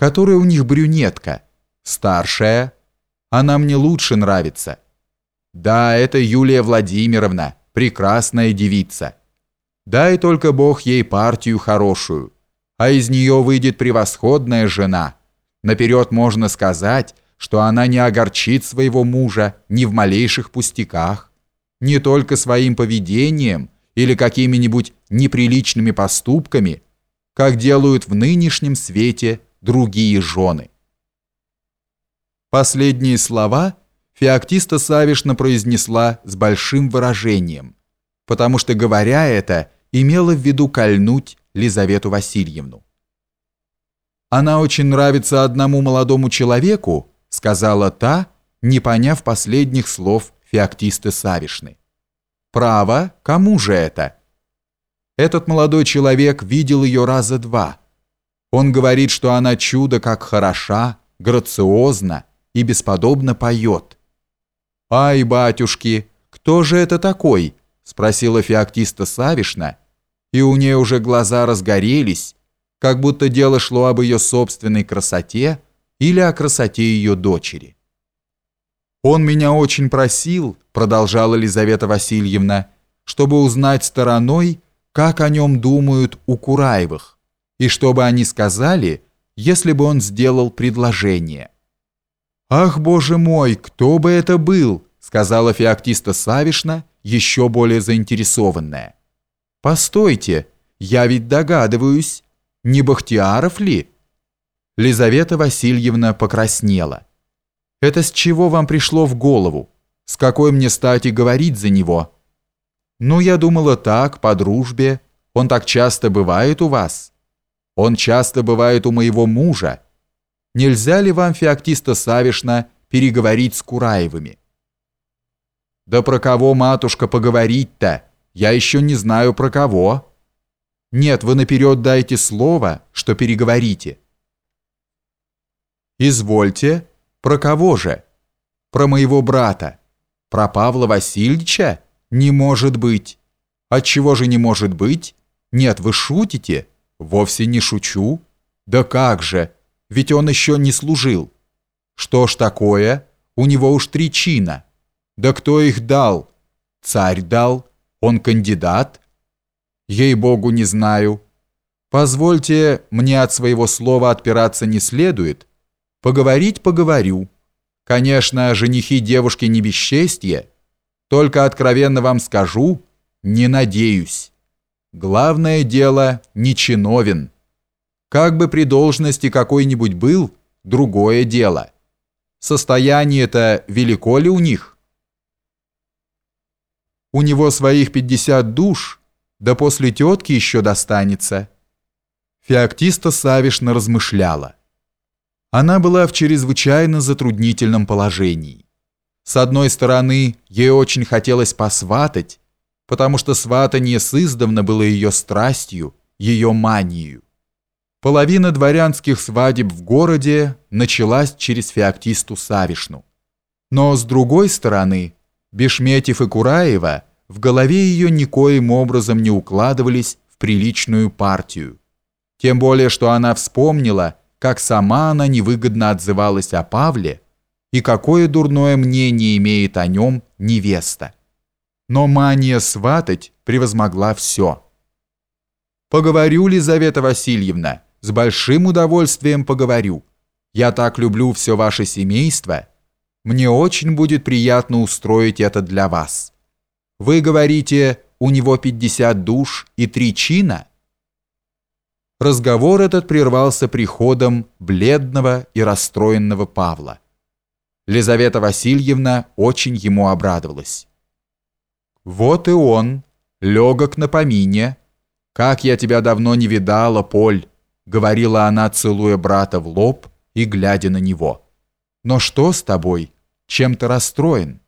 которая у них брюнетка? Старшая? Она мне лучше нравится. Да, это Юлия Владимировна, прекрасная девица. Дай только Бог ей партию хорошую, а из нее выйдет превосходная жена. Наперед можно сказать, что она не огорчит своего мужа ни в малейших пустяках, не только своим поведением или какими-нибудь неприличными поступками, как делают в нынешнем свете другие жены. Последние слова Феоктиста Савишна произнесла с большим выражением, потому что, говоря это, имела в виду кольнуть Лизавету Васильевну. «Она очень нравится одному молодому человеку», сказала та, не поняв последних слов Феоктисты Савишны. «Право, кому же это?» Этот молодой человек видел ее раза два. Он говорит, что она чудо как хороша, грациозна и бесподобно поет. «Ай, батюшки, кто же это такой?» спросила Феоктиста Савишна, и у нее уже глаза разгорелись, как будто дело шло об ее собственной красоте или о красоте ее дочери. «Он меня очень просил», продолжала Елизавета Васильевна, чтобы узнать стороной, как о нем думают у Кураевых, и чтобы они сказали, если бы он сделал предложение. «Ах, боже мой, кто бы это был?» сказала Феоктиста Савишна, еще более заинтересованная. «Постойте, я ведь догадываюсь, не Бахтияров ли?» Лизавета Васильевна покраснела. «Это с чего вам пришло в голову? С какой мне стати говорить за него?» «Ну, я думала так, по дружбе. Он так часто бывает у вас. Он часто бывает у моего мужа. Нельзя ли вам, Феоктиста Савишна, переговорить с Кураевыми?» «Да про кого, матушка, поговорить-то? Я еще не знаю про кого». «Нет, вы наперед дайте слово, что переговорите». «Извольте. Про кого же?» «Про моего брата. Про Павла Васильевича? Не может быть». «Отчего же не может быть? Нет, вы шутите?» «Вовсе не шучу». «Да как же? Ведь он еще не служил». «Что ж такое? У него уж три чина». «Да кто их дал?» «Царь дал. Он кандидат?» «Ей-богу, не знаю». «Позвольте, мне от своего слова отпираться не следует». Поговорить поговорю. Конечно, женихи девушки не бесчестье. Только откровенно вам скажу, не надеюсь. Главное дело не чиновен. Как бы при должности какой-нибудь был, другое дело. Состояние-то велико ли у них? У него своих 50 душ, да после тетки еще достанется. Феоктиста Савишна размышляла. Она была в чрезвычайно затруднительном положении. С одной стороны, ей очень хотелось посватать, потому что сватание с издавна было ее страстью, ее манией. Половина дворянских свадеб в городе началась через Феоктисту Савишну. Но с другой стороны, Бешметьев и Кураева в голове ее никоим образом не укладывались в приличную партию. Тем более, что она вспомнила, как сама она невыгодно отзывалась о Павле и какое дурное мнение имеет о нем невеста. Но мания сватать превозмогла все. «Поговорю, Лизавета Васильевна, с большим удовольствием поговорю. Я так люблю все ваше семейство. Мне очень будет приятно устроить это для вас. Вы говорите, у него 50 душ и три чина?» Разговор этот прервался приходом бледного и расстроенного Павла. Лизавета Васильевна очень ему обрадовалась. «Вот и он, легок на помине. Как я тебя давно не видала, Поль!» — говорила она, целуя брата в лоб и глядя на него. «Но что с тобой? Чем ты расстроен?»